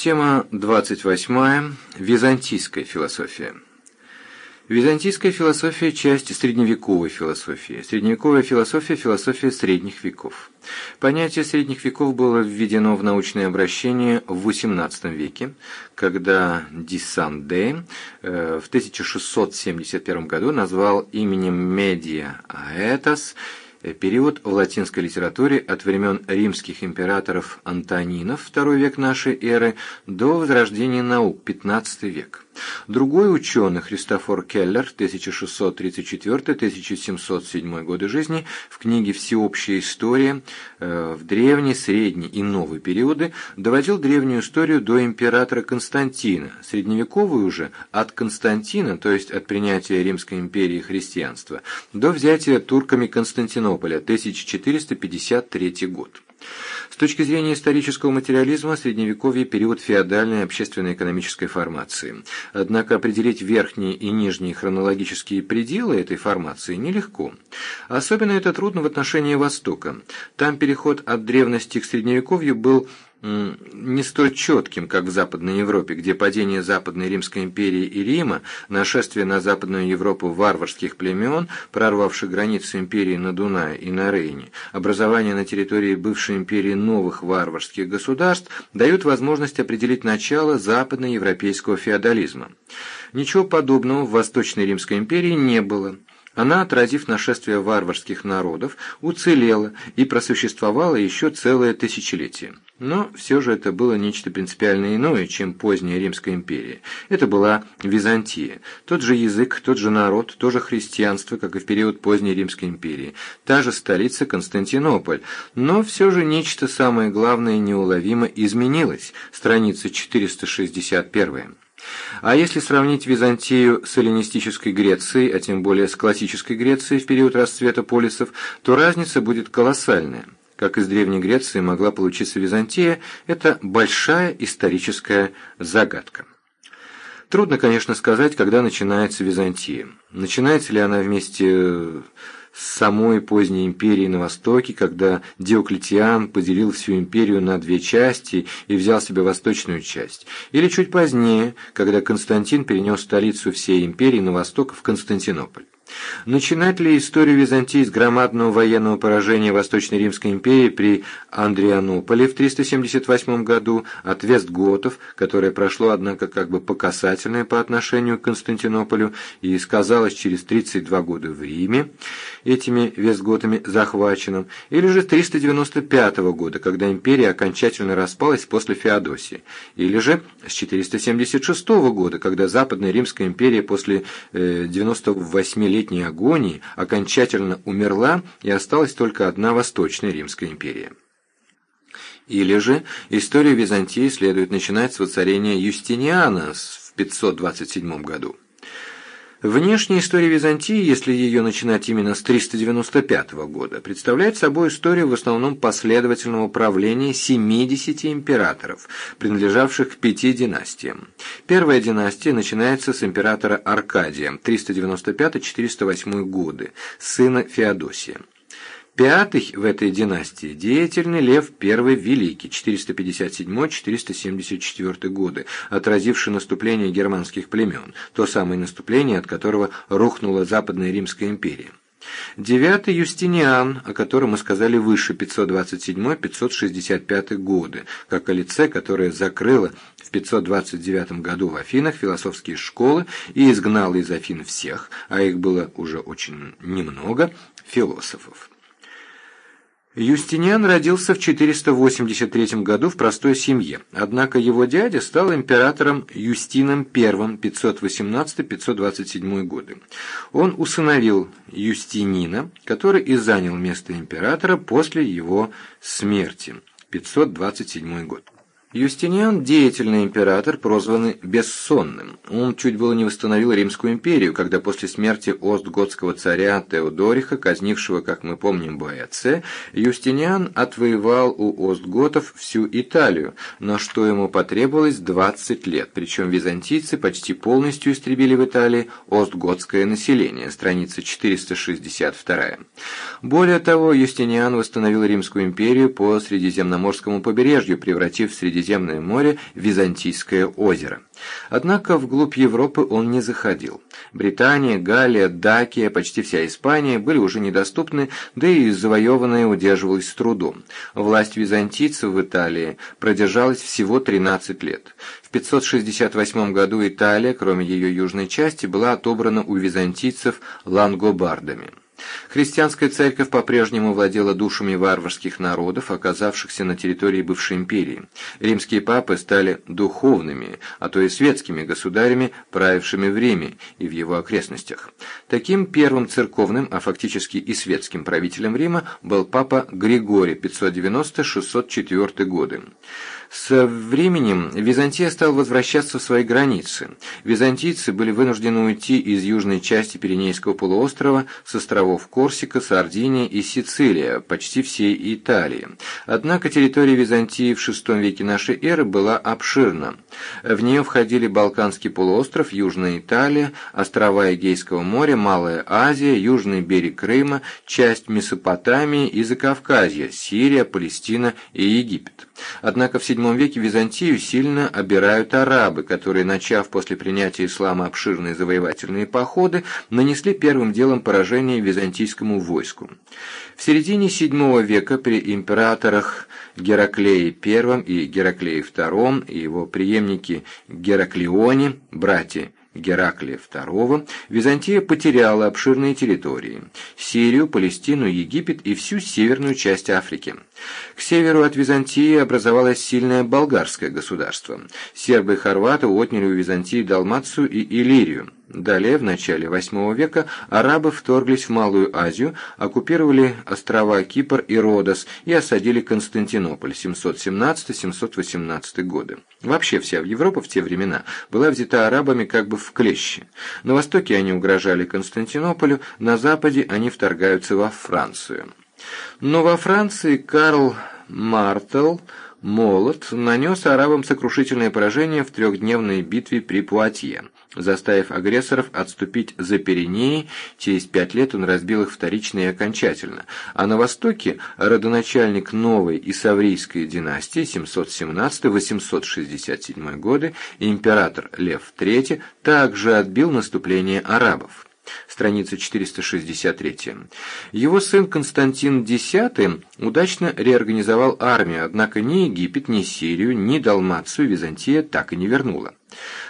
Тема 28. Византийская философия. Византийская философия – часть средневековой философии. Средневековая философия – философия средних веков. Понятие средних веков было введено в научное обращение в XVIII веке, когда Диссанде э, в 1671 году назвал именем Медиа Аэтос период в латинской литературе от времен римских императоров Антонинов, II век нашей эры, до возрождения наук, XV век. Другой ученый, Христофор Келлер, 1634-1707 годы жизни, в книге «Всеобщая история» э, в древний, средний и новый периоды доводил древнюю историю до императора Константина, средневековую уже от Константина, то есть от принятия Римской империи христианства, до взятия турками Константинополя, 1453 год. С точки зрения исторического материализма, Средневековье – период феодальной общественно-экономической формации. Однако определить верхние и нижние хронологические пределы этой формации нелегко. Особенно это трудно в отношении Востока. Там переход от древности к Средневековью был не столь четким, как в Западной Европе, где падение Западной Римской империи и Рима, нашествие на Западную Европу варварских племен, прорвавших границы империи на Дунае и на Рейне, образование на территории бывшей империи новых варварских государств дают возможность определить начало западноевропейского феодализма. Ничего подобного в Восточной Римской империи не было. Она, отразив нашествие варварских народов, уцелела и просуществовала еще целое тысячелетие. Но все же это было нечто принципиально иное, чем поздняя Римская империя. Это была Византия. Тот же язык, тот же народ, то же христианство, как и в период поздней Римской империи. Та же столица Константинополь. Но все же нечто самое главное неуловимо изменилось. Страница 461. А если сравнить Византию с эллинистической Грецией, а тем более с классической Грецией в период расцвета полисов, то разница будет колоссальная. Как из Древней Греции могла получиться Византия, это большая историческая загадка. Трудно, конечно, сказать, когда начинается Византия. Начинается ли она вместе с самой поздней империей на Востоке, когда Диоклетиан поделил всю империю на две части и взял себе восточную часть, или чуть позднее, когда Константин перенес столицу всей империи на восток в Константинополь. Начинать ли историю Византии с громадного военного поражения Восточной Римской империи при Андрианополе в 378 году? От вестготов, которое прошло, однако, как бы показательное по отношению к Константинополю и сказалось через 32 года в Риме, этими вестготами захваченным, или же 395 года, когда империя окончательно распалась после Феодосии, или же с 476 года, когда Западная Римская империя после э, 98-летней столетней агонии окончательно умерла и осталась только одна Восточная Римская империя. Или же историю Византии следует начинать с воцарения Юстиниана в 527 году. Внешняя история Византии, если ее начинать именно с 395 года, представляет собой историю в основном последовательного правления 70 императоров, принадлежавших к пяти династиям. Первая династия начинается с императора Аркадия, 395-408 годы, сына Феодосия. Пятый в этой династии – деятельный Лев I Великий, 457-474 годы, отразивший наступление германских племен, то самое наступление, от которого рухнула Западная Римская империя. Девятый Юстиниан, о котором мы сказали выше, 527-565 годы, как о лице, которое закрыло в 529 году в Афинах философские школы и изгнало из Афин всех, а их было уже очень немного, философов. Юстиниан родился в 483 году в простой семье, однако его дядя стал императором Юстином I 518-527 годы. Он усыновил Юстинина, который и занял место императора после его смерти, 527 год. Юстиниан – деятельный император, прозванный Бессонным. Он чуть было не восстановил Римскую империю, когда после смерти остготского царя Теодориха, казнившего, как мы помним, Боэце, Юстиниан отвоевал у остготов всю Италию, на что ему потребовалось 20 лет, причем византийцы почти полностью истребили в Италии остготское население, страница 462. Более того, Юстиниан восстановил Римскую империю по Средиземноморскому побережью, превратив среди Средиземное море Византийское озеро. Однако вглубь Европы он не заходил. Британия, Галлия, Дакия, почти вся Испания были уже недоступны, да и завоеванная удерживалась с трудом. Власть византийцев в Италии продержалась всего 13 лет. В 568 году Италия, кроме ее южной части, была отобрана у византийцев лангобардами. Христианская церковь по-прежнему владела душами варварских народов, оказавшихся на территории бывшей империи. Римские папы стали духовными, а то и светскими государями, правившими в Риме и в его окрестностях. Таким первым церковным, а фактически и светским правителем Рима был папа Григорий 590-604 годы. Со временем Византия стала возвращаться в свои границы. Византийцы были вынуждены уйти из южной части Пиренейского полуострова с островов Корсика, Сардиния и Сицилия, почти всей Италии. Однако территория Византии в VI веке нашей эры была обширна. В нее входили Балканский полуостров, Южная Италия, острова Эгейского моря, Малая Азия, южный берег Крыма, часть Месопотамии и Закавказья, Сирия, Палестина и Египет. Однако в VII веке Византию сильно обирают арабы, которые, начав после принятия ислама обширные завоевательные походы, нанесли первым делом поражение византийскому войску. В середине VII века при императорах Гераклее I и Гераклее II и его преемники Гераклионе, братья Гераклия II, Византия потеряла обширные территории – Сирию, Палестину, Египет и всю северную часть Африки. К северу от Византии образовалось сильное болгарское государство. Сербы и хорваты отняли у Византии Далмацию и Иллирию. Далее, в начале VIII века, арабы вторглись в Малую Азию, оккупировали острова Кипр и Родос и осадили Константинополь 717-718 годы. Вообще вся Европа в те времена была взята арабами как бы в клещи. На востоке они угрожали Константинополю, на западе они вторгаются во Францию. Но во Франции Карл Мартел Молот нанес арабам сокрушительное поражение в трехдневной битве при Пуатье, заставив агрессоров отступить за Пиренеи, через пять лет он разбил их вторично и окончательно, а на востоке родоначальник новой Исаврийской династии 717-867 годы, император Лев III, также отбил наступление арабов страница 463. Его сын Константин X удачно реорганизовал армию, однако ни Египет, ни Сирию, ни Далмацию Византия так и не вернула.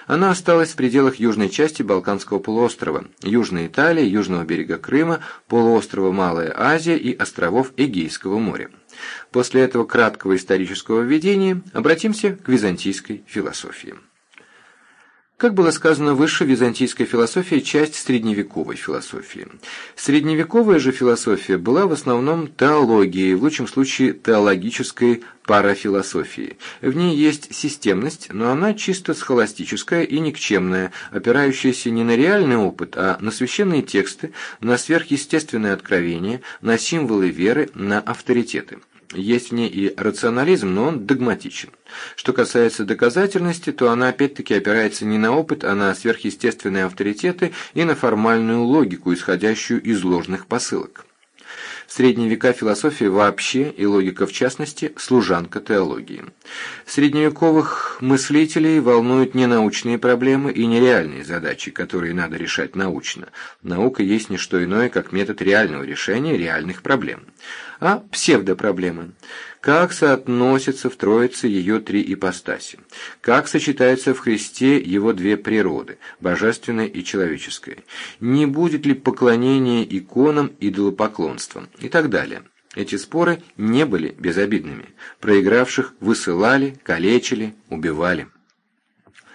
Она осталась в пределах южной части Балканского полуострова, Южной Италии, южного берега Крыма, полуострова Малая Азия и островов Эгейского моря. После этого краткого исторического введения обратимся к византийской философии. Как было сказано выше, византийская философия – часть средневековой философии. Средневековая же философия была в основном теологией, в лучшем случае теологической парафилософией. В ней есть системность, но она чисто схоластическая и никчемная, опирающаяся не на реальный опыт, а на священные тексты, на сверхъестественное откровение, на символы веры, на авторитеты. Есть в ней и рационализм, но он догматичен. Что касается доказательности, то она опять-таки опирается не на опыт, а на сверхъестественные авторитеты и на формальную логику, исходящую из ложных посылок. В средние века философия вообще, и логика в частности, служанка теологии. Средневековых мыслителей волнуют не научные проблемы и нереальные задачи, которые надо решать научно. Наука есть не что иное, как метод реального решения реальных проблем. А псевдопроблемы – как соотносятся в Троице ее три ипостаси, как сочетаются в Христе его две природы, божественная и человеческая, не будет ли поклонение иконам идолопоклонством и так далее. Эти споры не были безобидными. Проигравших высылали, калечили, убивали.